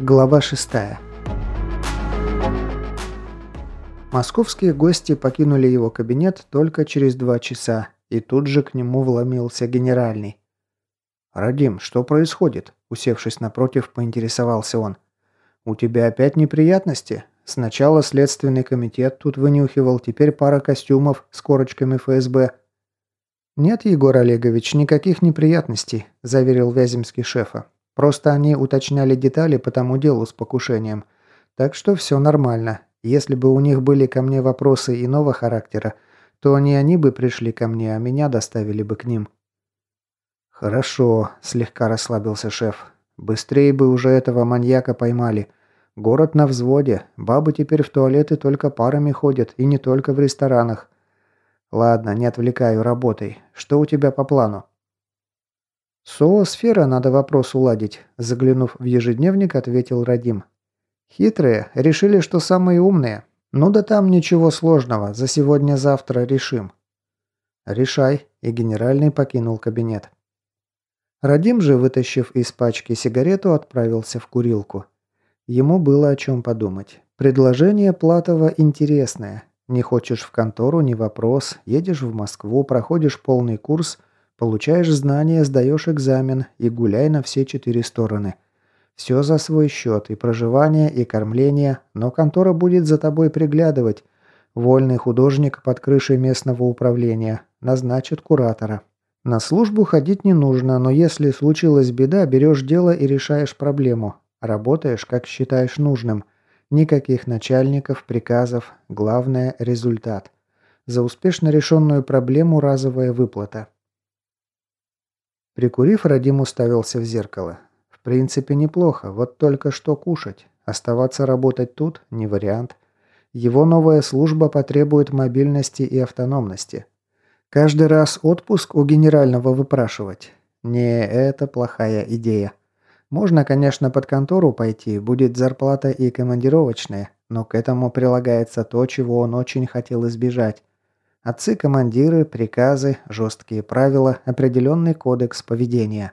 Глава 6 Московские гости покинули его кабинет только через два часа, и тут же к нему вломился генеральный. «Радим, что происходит?» – усевшись напротив, поинтересовался он. «У тебя опять неприятности? Сначала следственный комитет тут вынюхивал, теперь пара костюмов с корочками ФСБ». «Нет, Егор Олегович, никаких неприятностей», – заверил Вяземский шефа. Просто они уточняли детали по тому делу с покушением. Так что все нормально. Если бы у них были ко мне вопросы иного характера, то не они бы пришли ко мне, а меня доставили бы к ним. «Хорошо», – слегка расслабился шеф. «Быстрее бы уже этого маньяка поймали. Город на взводе. Бабы теперь в туалеты только парами ходят, и не только в ресторанах. Ладно, не отвлекаю, работай. Что у тебя по плану?» «Соосфера надо вопрос уладить», – заглянув в ежедневник, ответил Радим. «Хитрые. Решили, что самые умные. Ну да там ничего сложного. За сегодня-завтра решим». «Решай», – и генеральный покинул кабинет. Радим же, вытащив из пачки сигарету, отправился в курилку. Ему было о чем подумать. Предложение Платова интересное. Не хочешь в контору – не вопрос. Едешь в Москву, проходишь полный курс – Получаешь знания, сдаешь экзамен и гуляй на все четыре стороны. Все за свой счет, и проживание, и кормление, но контора будет за тобой приглядывать. Вольный художник под крышей местного управления. Назначит куратора. На службу ходить не нужно, но если случилась беда, берешь дело и решаешь проблему. Работаешь, как считаешь нужным. Никаких начальников, приказов. Главное – результат. За успешно решенную проблему разовая выплата. Прикурив, Радим уставился в зеркало. В принципе, неплохо, вот только что кушать. Оставаться работать тут – не вариант. Его новая служба потребует мобильности и автономности. Каждый раз отпуск у генерального выпрашивать. Не, это плохая идея. Можно, конечно, под контору пойти, будет зарплата и командировочная, но к этому прилагается то, чего он очень хотел избежать. Отцы-командиры, приказы, жесткие правила, определенный кодекс поведения.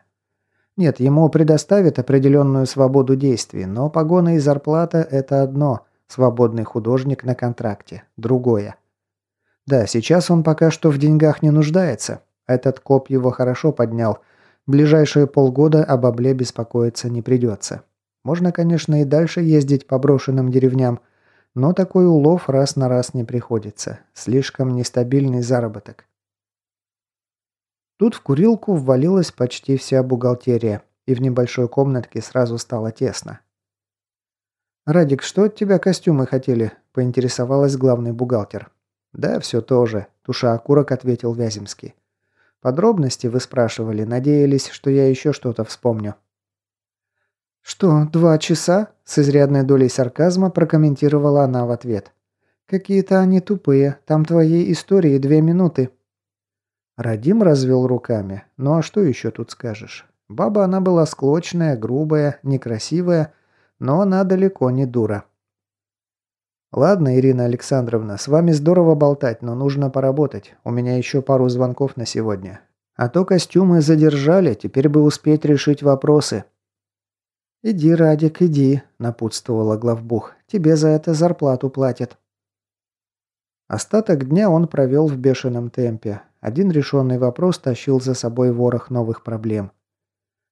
Нет, ему предоставят определенную свободу действий, но погоны и зарплата – это одно, свободный художник на контракте – другое. Да, сейчас он пока что в деньгах не нуждается. Этот коп его хорошо поднял. Ближайшие полгода об бабле беспокоиться не придется. Можно, конечно, и дальше ездить по брошенным деревням – но такой улов раз на раз не приходится. Слишком нестабильный заработок. Тут в курилку ввалилась почти вся бухгалтерия, и в небольшой комнатке сразу стало тесно. «Радик, что от тебя костюмы хотели?» – поинтересовалась главный бухгалтер. «Да, все то же», – туша окурок ответил Вяземский. «Подробности вы спрашивали, надеялись, что я еще что-то вспомню». «Что, два часа?» – с изрядной долей сарказма прокомментировала она в ответ. «Какие-то они тупые. Там твоей истории две минуты». Радим развел руками. «Ну а что еще тут скажешь? Баба она была склочная, грубая, некрасивая, но она далеко не дура». «Ладно, Ирина Александровна, с вами здорово болтать, но нужно поработать. У меня еще пару звонков на сегодня. А то костюмы задержали, теперь бы успеть решить вопросы». «Иди, Радик, иди», – напутствовала главбух. «Тебе за это зарплату платят». Остаток дня он провел в бешеном темпе. Один решенный вопрос тащил за собой ворох новых проблем.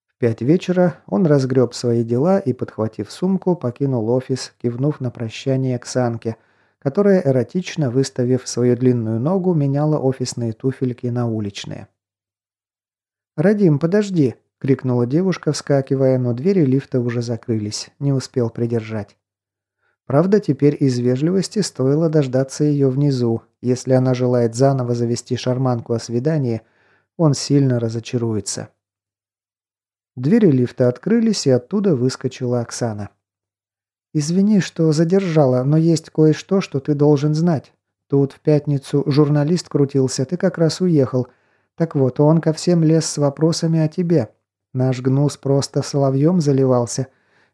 В пять вечера он разгреб свои дела и, подхватив сумку, покинул офис, кивнув на прощание к Санке, которая, эротично выставив свою длинную ногу, меняла офисные туфельки на уличные. «Радим, подожди!» Крикнула девушка, вскакивая, но двери лифта уже закрылись, не успел придержать. Правда, теперь из вежливости стоило дождаться ее внизу. Если она желает заново завести шарманку о свидании, он сильно разочаруется. Двери лифта открылись, и оттуда выскочила Оксана. «Извини, что задержала, но есть кое-что, что ты должен знать. Тут в пятницу журналист крутился, ты как раз уехал. Так вот, он ко всем лез с вопросами о тебе. Наш гнус просто соловьем заливался.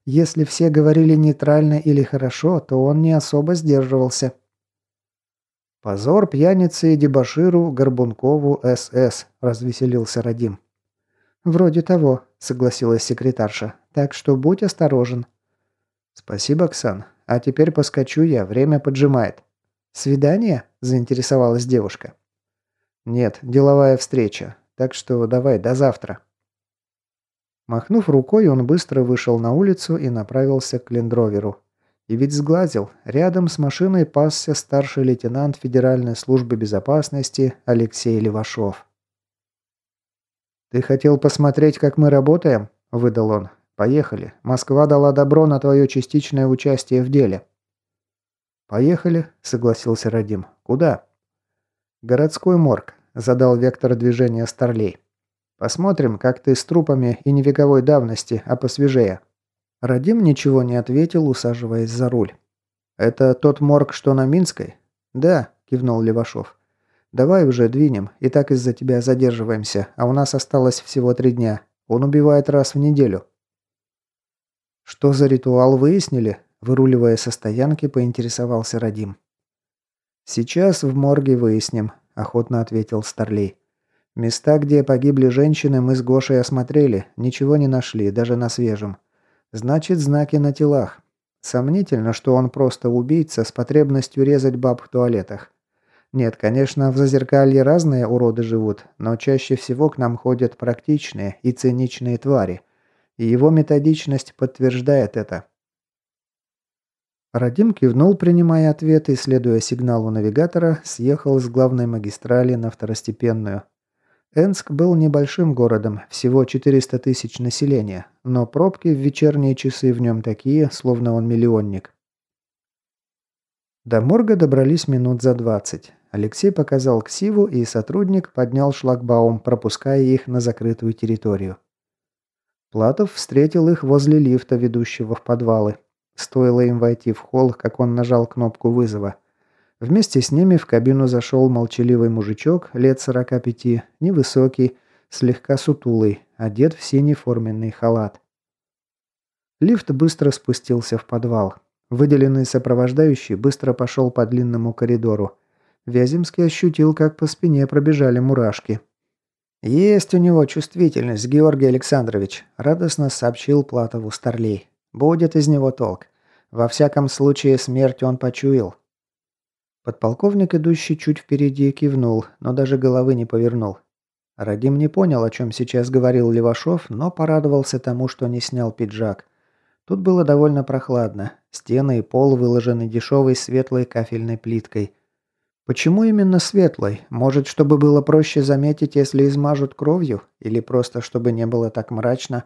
Если все говорили нейтрально или хорошо, то он не особо сдерживался. «Позор пьянице и дебоширу Горбункову СС», – развеселился Радим. «Вроде того», – согласилась секретарша. «Так что будь осторожен». «Спасибо, Оксан. А теперь поскочу я, время поджимает». «Свидание?» – заинтересовалась девушка. «Нет, деловая встреча. Так что давай, до завтра». Махнув рукой, он быстро вышел на улицу и направился к лендроверу. И ведь сглазил. Рядом с машиной пасся старший лейтенант Федеральной службы безопасности Алексей Левашов. «Ты хотел посмотреть, как мы работаем?» – выдал он. «Поехали. Москва дала добро на твое частичное участие в деле». «Поехали», – согласился Радим. «Куда?» «Городской морг», – задал вектор движения Старлей. «Посмотрим, как ты с трупами и невековой давности, а посвежее». Радим ничего не ответил, усаживаясь за руль. «Это тот морг, что на Минской?» «Да», – кивнул Левашов. «Давай уже двинем, и так из-за тебя задерживаемся, а у нас осталось всего три дня. Он убивает раз в неделю». «Что за ритуал выяснили?» – выруливая со стоянки, поинтересовался Радим. «Сейчас в морге выясним», – охотно ответил Старлей. «Места, где погибли женщины, мы с Гошей осмотрели, ничего не нашли, даже на свежем. Значит, знаки на телах. Сомнительно, что он просто убийца с потребностью резать баб в туалетах. Нет, конечно, в Зазеркалье разные уроды живут, но чаще всего к нам ходят практичные и циничные твари. И его методичность подтверждает это. Радим кивнул, принимая ответ, и, следуя сигналу навигатора, съехал с главной магистрали на второстепенную, Энск был небольшим городом, всего 400 тысяч населения, но пробки в вечерние часы в нем такие, словно он миллионник. До морга добрались минут за 20. Алексей показал ксиву, и сотрудник поднял шлагбаум, пропуская их на закрытую территорию. Платов встретил их возле лифта, ведущего в подвалы. Стоило им войти в холл, как он нажал кнопку вызова – Вместе с ними в кабину зашел молчаливый мужичок лет 45, невысокий, слегка сутулый, одет в синий форменный халат. Лифт быстро спустился в подвал. Выделенный сопровождающий быстро пошел по длинному коридору. Вяземский ощутил, как по спине пробежали мурашки. «Есть у него чувствительность, Георгий Александрович», – радостно сообщил Платову Старлей. «Будет из него толк. Во всяком случае, смерть он почуял. Подполковник, идущий чуть впереди, кивнул, но даже головы не повернул. Радим не понял, о чем сейчас говорил Левашов, но порадовался тому, что не снял пиджак. Тут было довольно прохладно. Стены и пол выложены дешевой светлой кафельной плиткой. Почему именно светлой? Может, чтобы было проще заметить, если измажут кровью? Или просто, чтобы не было так мрачно?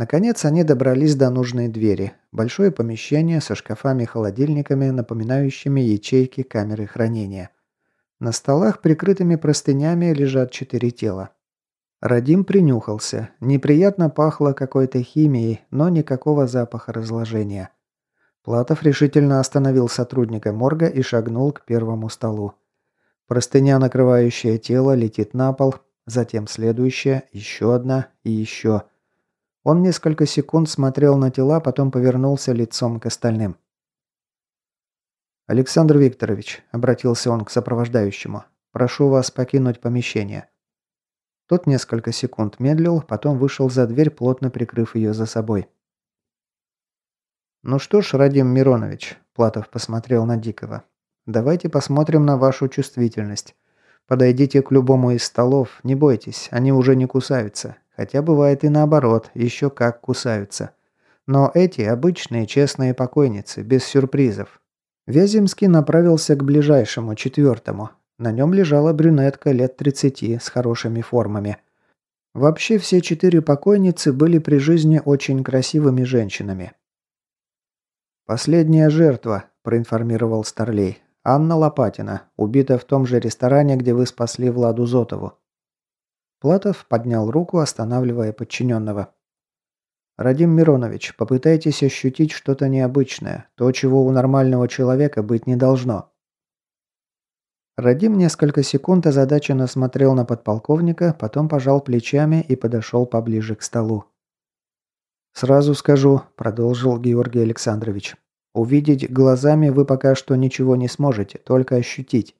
Наконец они добрались до нужной двери. Большое помещение со шкафами-холодильниками, напоминающими ячейки камеры хранения. На столах, прикрытыми простынями, лежат четыре тела. Радим принюхался. Неприятно пахло какой-то химией, но никакого запаха разложения. Платов решительно остановил сотрудника морга и шагнул к первому столу. Простыня, накрывающая тело, летит на пол, затем следующая, еще одна и еще. Он несколько секунд смотрел на тела, потом повернулся лицом к остальным. «Александр Викторович», — обратился он к сопровождающему, — «прошу вас покинуть помещение». Тот несколько секунд медлил, потом вышел за дверь, плотно прикрыв ее за собой. «Ну что ж, Радим Миронович», — Платов посмотрел на Дикого, — «давайте посмотрим на вашу чувствительность. Подойдите к любому из столов, не бойтесь, они уже не кусаются. Хотя бывает и наоборот, еще как кусаются. Но эти обычные честные покойницы, без сюрпризов. Вяземский направился к ближайшему, четвертому. На нем лежала брюнетка лет 30 с хорошими формами. Вообще все четыре покойницы были при жизни очень красивыми женщинами. «Последняя жертва», – проинформировал Старлей. «Анна Лопатина, убита в том же ресторане, где вы спасли Владу Зотову. Платов поднял руку, останавливая подчиненного. «Радим Миронович, попытайтесь ощутить что-то необычное, то, чего у нормального человека быть не должно». Радим несколько секунд озадаченно смотрел на подполковника, потом пожал плечами и подошел поближе к столу. «Сразу скажу», – продолжил Георгий Александрович, – «увидеть глазами вы пока что ничего не сможете, только ощутить.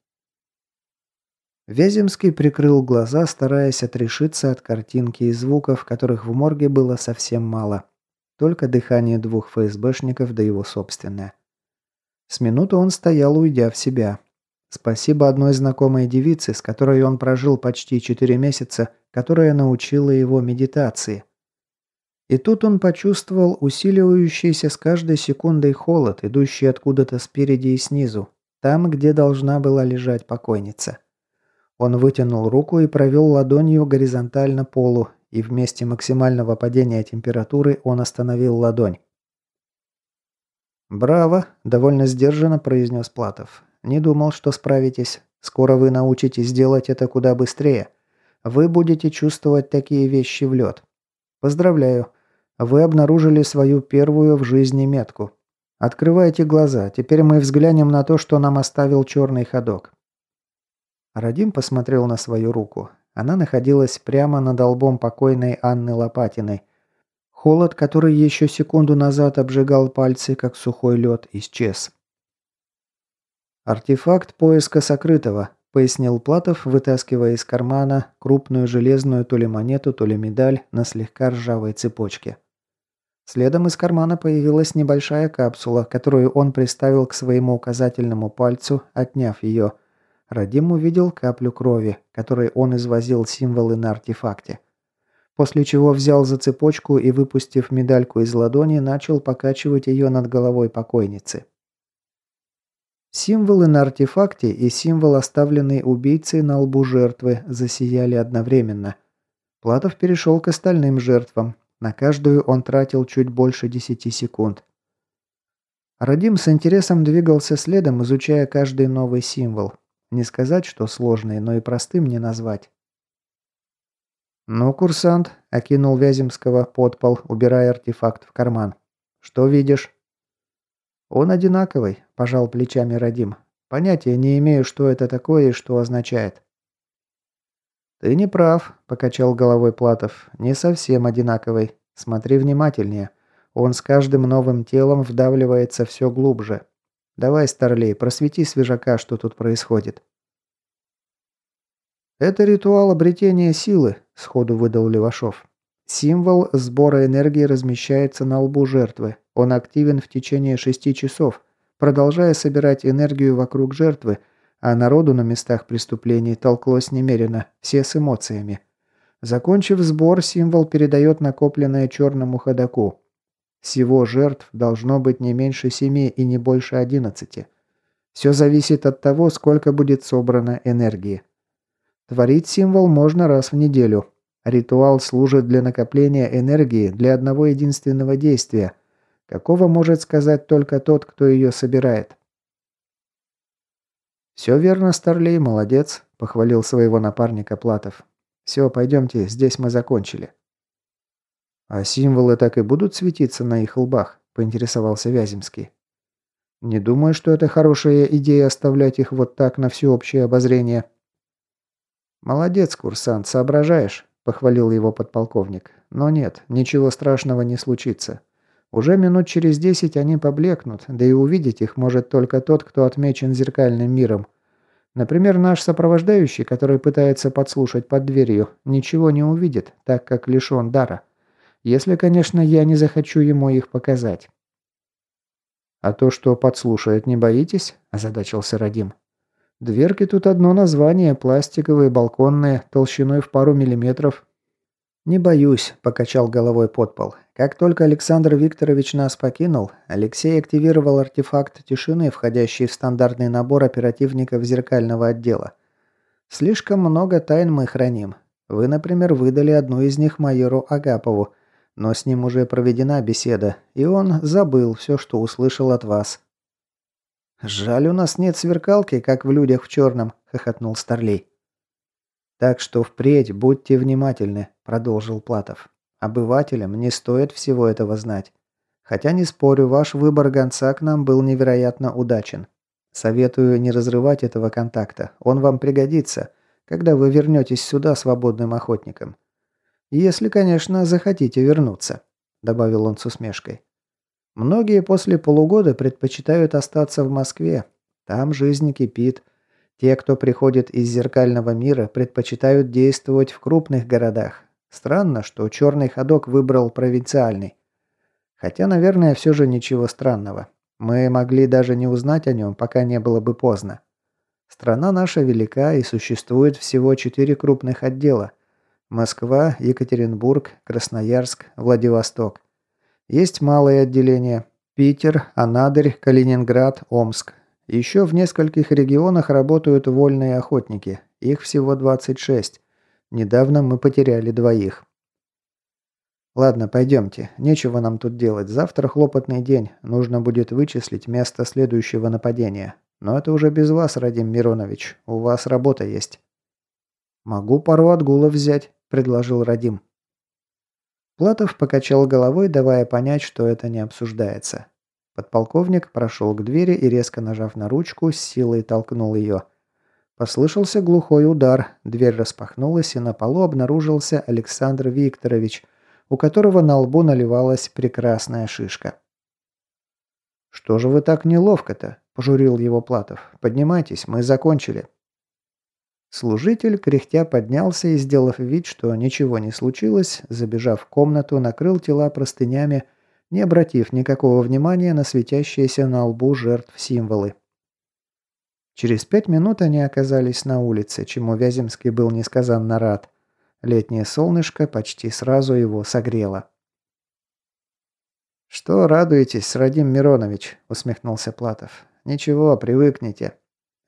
Вяземский прикрыл глаза, стараясь отрешиться от картинки и звуков, которых в морге было совсем мало. только дыхание двух ФСБшников да его собственное. С минуту он стоял, уйдя в себя. Спасибо одной знакомой девице, с которой он прожил почти четыре месяца, которая научила его медитации. И тут он почувствовал усиливающийся с каждой секундой холод, идущий откуда-то спереди и снизу, там, где должна была лежать покойница. Он вытянул руку и провел ладонью горизонтально полу, и в месте максимального падения температуры он остановил ладонь. «Браво!» – довольно сдержанно произнес Платов. «Не думал, что справитесь. Скоро вы научитесь делать это куда быстрее. Вы будете чувствовать такие вещи в лед. Поздравляю. Вы обнаружили свою первую в жизни метку. Открывайте глаза. Теперь мы взглянем на то, что нам оставил черный ходок. Радим посмотрел на свою руку. Она находилась прямо над лбом покойной Анны Лопатиной. Холод, который еще секунду назад обжигал пальцы, как сухой лед, исчез. «Артефакт поиска сокрытого», – пояснил Платов, вытаскивая из кармана крупную железную то ли монету, то ли медаль на слегка ржавой цепочке. Следом из кармана появилась небольшая капсула, которую он приставил к своему указательному пальцу, отняв ее. Радим увидел каплю крови, которой он извозил символы на артефакте. После чего взял за цепочку и, выпустив медальку из ладони, начал покачивать ее над головой покойницы. Символы на артефакте и символ, оставленный убийцей на лбу жертвы, засияли одновременно. Платов перешел к остальным жертвам, на каждую он тратил чуть больше 10 секунд. Радим с интересом двигался следом, изучая каждый новый символ. Не сказать, что сложный, но и простым не назвать. «Ну, курсант», – окинул Вяземского подпол, убирая артефакт в карман. «Что видишь?» «Он одинаковый», – пожал плечами Радим. «Понятия не имею, что это такое и что означает». «Ты не прав», – покачал головой Платов. «Не совсем одинаковый. Смотри внимательнее. Он с каждым новым телом вдавливается все глубже. Давай, Старлей, просвети свежака, что тут происходит». «Это ритуал обретения силы», – сходу выдал Левашов. «Символ сбора энергии размещается на лбу жертвы. Он активен в течение шести часов, продолжая собирать энергию вокруг жертвы – а народу на местах преступлений толклось немерено, все с эмоциями. Закончив сбор, символ передает накопленное черному ходаку. Всего жертв должно быть не меньше семи и не больше одиннадцати. Все зависит от того, сколько будет собрано энергии. Творить символ можно раз в неделю. Ритуал служит для накопления энергии для одного единственного действия, какого может сказать только тот, кто ее собирает. «Все верно, Старлей, молодец», – похвалил своего напарника Платов. «Все, пойдемте, здесь мы закончили». «А символы так и будут светиться на их лбах?» – поинтересовался Вяземский. «Не думаю, что это хорошая идея оставлять их вот так на всеобщее обозрение». «Молодец, курсант, соображаешь», – похвалил его подполковник. «Но нет, ничего страшного не случится. Уже минут через десять они поблекнут, да и увидеть их может только тот, кто отмечен зеркальным миром. Например, наш сопровождающий, который пытается подслушать под дверью, ничего не увидит, так как лишен дара. Если, конечно, я не захочу ему их показать. «А то, что подслушает, не боитесь?» – озадачился Радим. «Дверки тут одно название, пластиковые, балконные, толщиной в пару миллиметров». «Не боюсь», – покачал головой подпол. Как только Александр Викторович нас покинул, Алексей активировал артефакт тишины, входящий в стандартный набор оперативников зеркального отдела. Слишком много тайн мы храним. Вы, например, выдали одну из них майору Агапову, но с ним уже проведена беседа, и он забыл все, что услышал от вас. «Жаль, у нас нет сверкалки, как в «Людях в черном», — хохотнул Старлей. «Так что впредь будьте внимательны», — продолжил Платов. Обывателям не стоит всего этого знать. Хотя не спорю, ваш выбор гонца к нам был невероятно удачен. Советую не разрывать этого контакта. Он вам пригодится, когда вы вернетесь сюда свободным охотником. Если, конечно, захотите вернуться», – добавил он с усмешкой. «Многие после полугода предпочитают остаться в Москве. Там жизнь кипит. Те, кто приходит из зеркального мира, предпочитают действовать в крупных городах, Странно, что черный ходок выбрал провинциальный. Хотя, наверное, все же ничего странного. Мы могли даже не узнать о нем, пока не было бы поздно. Страна наша велика и существует всего четыре крупных отдела. Москва, Екатеринбург, Красноярск, Владивосток. Есть малые отделения. Питер, Анадырь, Калининград, Омск. Еще в нескольких регионах работают вольные охотники. Их всего 26. Недавно мы потеряли двоих. Ладно, пойдемте. Нечего нам тут делать. Завтра хлопотный день. Нужно будет вычислить место следующего нападения. Но это уже без вас, Радим Миронович. У вас работа есть. Могу пару отгулов взять, предложил Радим. Платов покачал головой, давая понять, что это не обсуждается. Подполковник прошел к двери и, резко нажав на ручку, с силой толкнул ее. Послышался глухой удар, дверь распахнулась, и на полу обнаружился Александр Викторович, у которого на лбу наливалась прекрасная шишка. «Что же вы так неловко-то?» – пожурил его Платов. «Поднимайтесь, мы закончили». Служитель, кряхтя, поднялся и, сделав вид, что ничего не случилось, забежав в комнату, накрыл тела простынями, не обратив никакого внимания на светящиеся на лбу жертв символы. Через пять минут они оказались на улице, чему Вяземский был несказанно рад. Летнее солнышко почти сразу его согрело. «Что радуетесь, Радим Миронович?» – усмехнулся Платов. «Ничего, привыкните.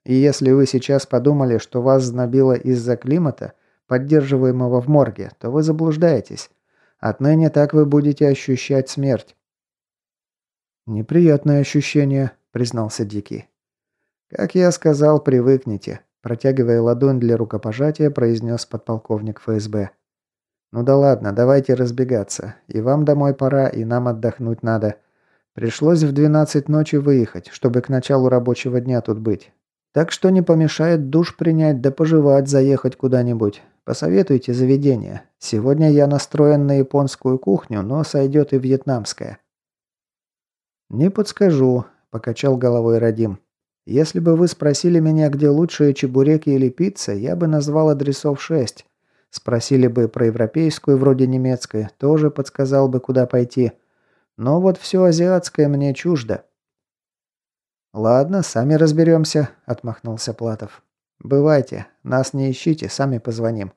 И если вы сейчас подумали, что вас знобило из-за климата, поддерживаемого в морге, то вы заблуждаетесь. Отныне так вы будете ощущать смерть». «Неприятное ощущение», – признался Дикий. «Как я сказал, привыкните», Протягивая ладонь для рукопожатия, произнес подполковник ФСБ. «Ну да ладно, давайте разбегаться. И вам домой пора, и нам отдохнуть надо. Пришлось в 12 ночи выехать, чтобы к началу рабочего дня тут быть. Так что не помешает душ принять да пожевать заехать куда-нибудь. Посоветуйте заведение. Сегодня я настроен на японскую кухню, но сойдет и вьетнамская». «Не подскажу», – покачал головой Радим. Если бы вы спросили меня, где лучшие чебуреки или пицца, я бы назвал адресов шесть. Спросили бы про европейскую, вроде немецкой, тоже подсказал бы, куда пойти. Но вот все азиатское мне чуждо. «Ладно, сами разберемся», — отмахнулся Платов. «Бывайте. Нас не ищите, сами позвоним».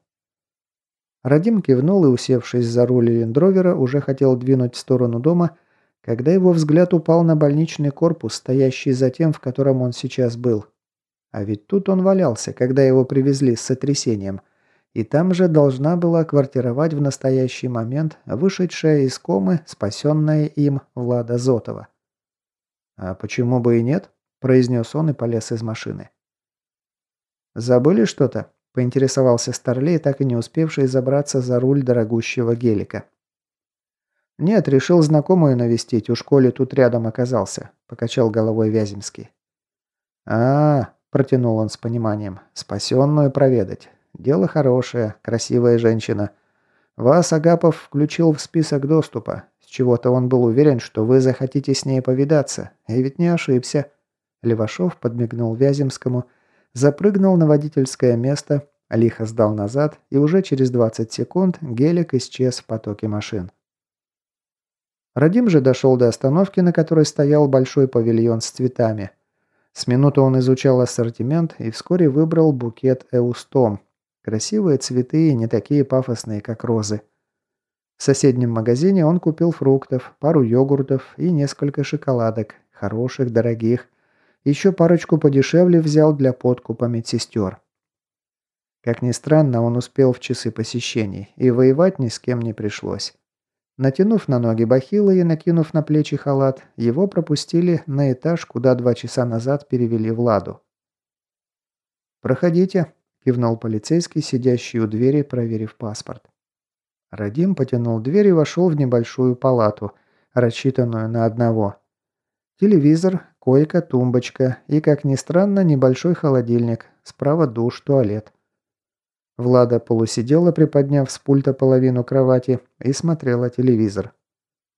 Радим кивнул и, усевшись за руль лендровера, уже хотел двинуть в сторону дома, когда его взгляд упал на больничный корпус, стоящий за тем, в котором он сейчас был. А ведь тут он валялся, когда его привезли с сотрясением. И там же должна была квартировать в настоящий момент вышедшая из комы, спасенная им Влада Зотова. «А почему бы и нет?» – произнес он и полез из машины. «Забыли что-то?» – поинтересовался Старлей, так и не успевший забраться за руль дорогущего гелика. «Нет, решил знакомую навестить, у школе тут рядом оказался», – покачал головой Вяземский. а, -а, -а протянул он с пониманием, – «спасенную проведать. Дело хорошее, красивая женщина. Вас Агапов включил в список доступа. Чего-то он был уверен, что вы захотите с ней повидаться. И ведь не ошибся». Левашов подмигнул Вяземскому, запрыгнул на водительское место, лихо сдал назад, и уже через 20 секунд гелик исчез в потоке машин. Радим же дошел до остановки, на которой стоял большой павильон с цветами. С минуты он изучал ассортимент и вскоре выбрал букет эустом. Красивые цветы не такие пафосные, как розы. В соседнем магазине он купил фруктов, пару йогуртов и несколько шоколадок, хороших, дорогих. Еще парочку подешевле взял для подкупа медсестер. Как ни странно, он успел в часы посещений, и воевать ни с кем не пришлось. Натянув на ноги бахилы и накинув на плечи халат, его пропустили на этаж, куда два часа назад перевели Владу. «Проходите», – кивнул полицейский, сидящий у двери, проверив паспорт. Радим потянул дверь и вошел в небольшую палату, рассчитанную на одного. Телевизор, койка, тумбочка и, как ни странно, небольшой холодильник, справа душ, туалет. Влада полусидела, приподняв с пульта половину кровати, и смотрела телевизор.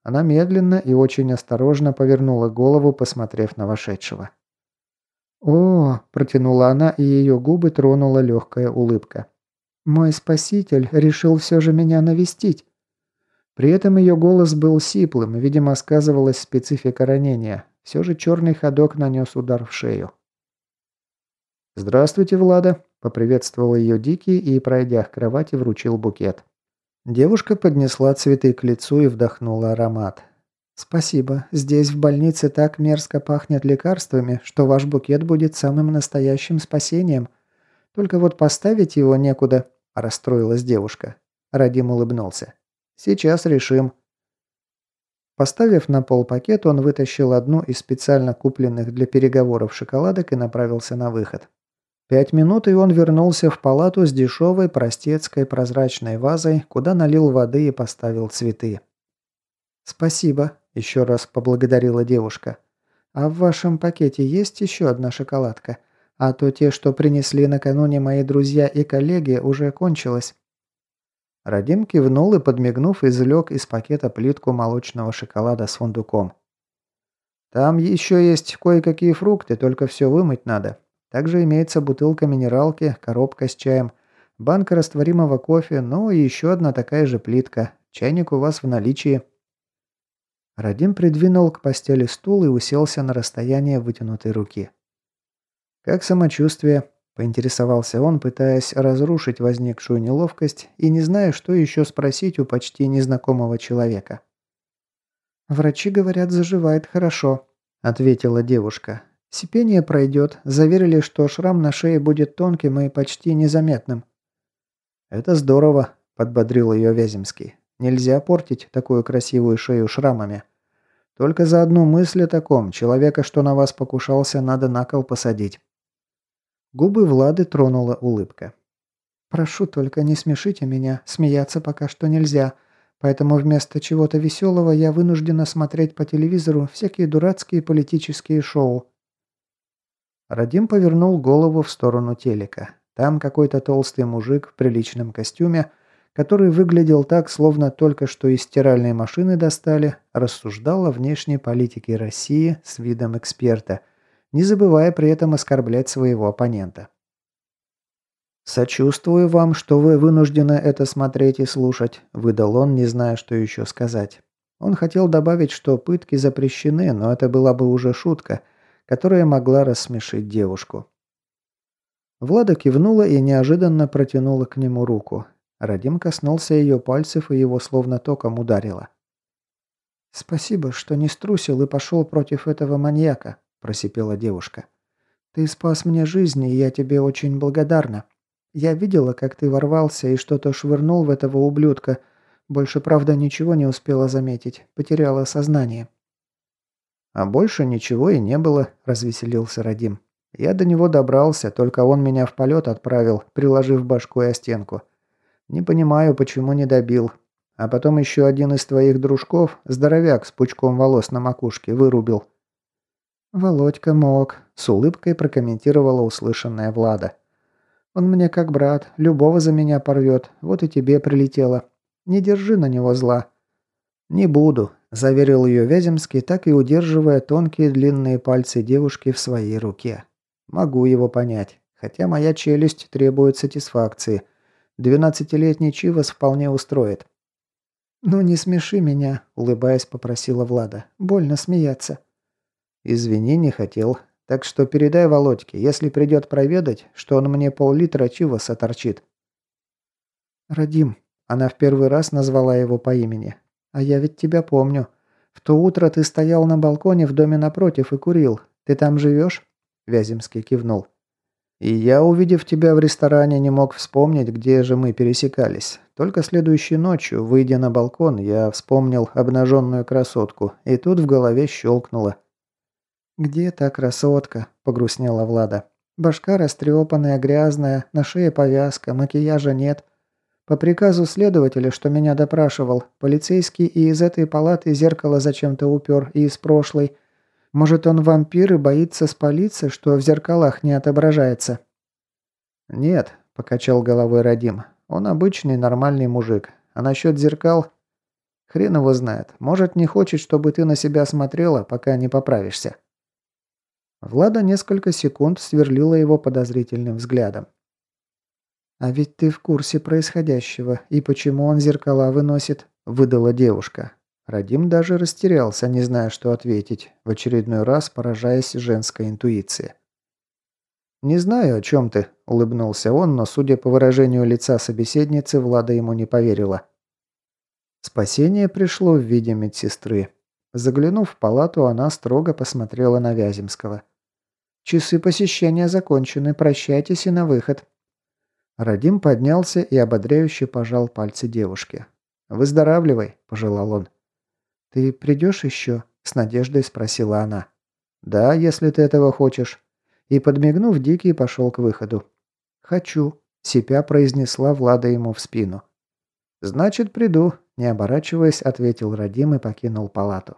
Она медленно и очень осторожно повернула голову, посмотрев на вошедшего. «О!» – протянула она, и ее губы тронула легкая улыбка. «Мой спаситель решил все же меня навестить». При этом ее голос был сиплым, видимо, сказывалась специфика ранения. Все же черный ходок нанес удар в шею. «Здравствуйте, Влада», – поприветствовал ее Дикий и, пройдя к кровати, вручил букет. Девушка поднесла цветы к лицу и вдохнула аромат. «Спасибо. Здесь в больнице так мерзко пахнет лекарствами, что ваш букет будет самым настоящим спасением. Только вот поставить его некуда», – расстроилась девушка. Радим улыбнулся. Сейчас решим». Поставив на пол пакет, он вытащил одну из специально купленных для переговоров шоколадок и направился на выход. Пять минут, и он вернулся в палату с дешевой простецкой прозрачной вазой, куда налил воды и поставил цветы. «Спасибо», – еще раз поблагодарила девушка. «А в вашем пакете есть еще одна шоколадка? А то те, что принесли накануне мои друзья и коллеги, уже кончилось». Радим кивнул и, подмигнув, извлек из пакета плитку молочного шоколада с фундуком. «Там еще есть кое-какие фрукты, только все вымыть надо. Также имеется бутылка минералки, коробка с чаем, банка растворимого кофе, ну и еще одна такая же плитка. Чайник у вас в наличии». Радим придвинул к постели стул и уселся на расстояние вытянутой руки. «Как самочувствие?» Поинтересовался он, пытаясь разрушить возникшую неловкость и не зная, что еще спросить у почти незнакомого человека. «Врачи говорят, заживает хорошо», – ответила девушка. «Сипение пройдет. Заверили, что шрам на шее будет тонким и почти незаметным». «Это здорово», – подбодрил ее Вяземский. «Нельзя портить такую красивую шею шрамами. Только за одну мысль о таком человека, что на вас покушался, надо на кол посадить». Губы Влады тронула улыбка. «Прошу только, не смешите меня, смеяться пока что нельзя, поэтому вместо чего-то веселого я вынуждена смотреть по телевизору всякие дурацкие политические шоу». Радим повернул голову в сторону телека. Там какой-то толстый мужик в приличном костюме, который выглядел так, словно только что из стиральной машины достали, рассуждал о внешней политике России с видом эксперта – не забывая при этом оскорблять своего оппонента. «Сочувствую вам, что вы вынуждены это смотреть и слушать», – выдал он, не зная, что еще сказать. Он хотел добавить, что пытки запрещены, но это была бы уже шутка, которая могла рассмешить девушку. Влада кивнула и неожиданно протянула к нему руку. Радим коснулся ее пальцев и его словно током ударило. «Спасибо, что не струсил и пошел против этого маньяка», – просипела девушка. «Ты спас мне жизнь, и я тебе очень благодарна. Я видела, как ты ворвался и что-то швырнул в этого ублюдка. Больше, правда, ничего не успела заметить. Потеряла сознание». «А больше ничего и не было», – развеселился Радим. «Я до него добрался, только он меня в полет отправил, приложив башку о стенку. Не понимаю, почему не добил. А потом еще один из твоих дружков, здоровяк с пучком волос на макушке, вырубил. «Володька мог», – с улыбкой прокомментировала услышанная Влада. «Он мне как брат, любого за меня порвет, вот и тебе прилетело. Не держи на него зла». «Не буду», – заверил ее Вяземский, так и удерживая тонкие длинные пальцы девушки в своей руке. «Могу его понять, хотя моя челюсть требует сатисфакции. Двенадцатилетний Чивас вполне устроит». «Ну не смеши меня», – улыбаясь, попросила Влада. «Больно смеяться». «Извини, не хотел. Так что передай Володьке, если придет проведать, что он мне пол-литра чивоса торчит». «Радим», — она в первый раз назвала его по имени. «А я ведь тебя помню. В то утро ты стоял на балконе в доме напротив и курил. Ты там живешь?» Вяземский кивнул. «И я, увидев тебя в ресторане, не мог вспомнить, где же мы пересекались. Только следующей ночью, выйдя на балкон, я вспомнил обнаженную красотку, и тут в голове щелкнуло. «Где та красотка?» – погрустнела Влада. «Башка растрепанная, грязная, на шее повязка, макияжа нет. По приказу следователя, что меня допрашивал, полицейский и из этой палаты зеркало зачем-то упер, и из прошлой. Может, он вампир и боится спалиться, что в зеркалах не отображается?» «Нет», – покачал головой Радим. «Он обычный нормальный мужик. А насчет зеркал...» «Хрен его знает. Может, не хочет, чтобы ты на себя смотрела, пока не поправишься». Влада несколько секунд сверлила его подозрительным взглядом. «А ведь ты в курсе происходящего, и почему он зеркала выносит?» – выдала девушка. Радим даже растерялся, не зная, что ответить, в очередной раз поражаясь женской интуиции. «Не знаю, о чем ты», – улыбнулся он, но, судя по выражению лица собеседницы, Влада ему не поверила. Спасение пришло в виде медсестры. Заглянув в палату, она строго посмотрела на Вяземского. «Часы посещения закончены, прощайтесь и на выход». Радим поднялся и ободряюще пожал пальцы девушки. «Выздоравливай», – пожелал он. «Ты придешь еще?» – с надеждой спросила она. «Да, если ты этого хочешь». И, подмигнув, Дикий пошел к выходу. «Хочу», – сипя произнесла Влада ему в спину. «Значит, приду», – не оборачиваясь, ответил Радим и покинул палату.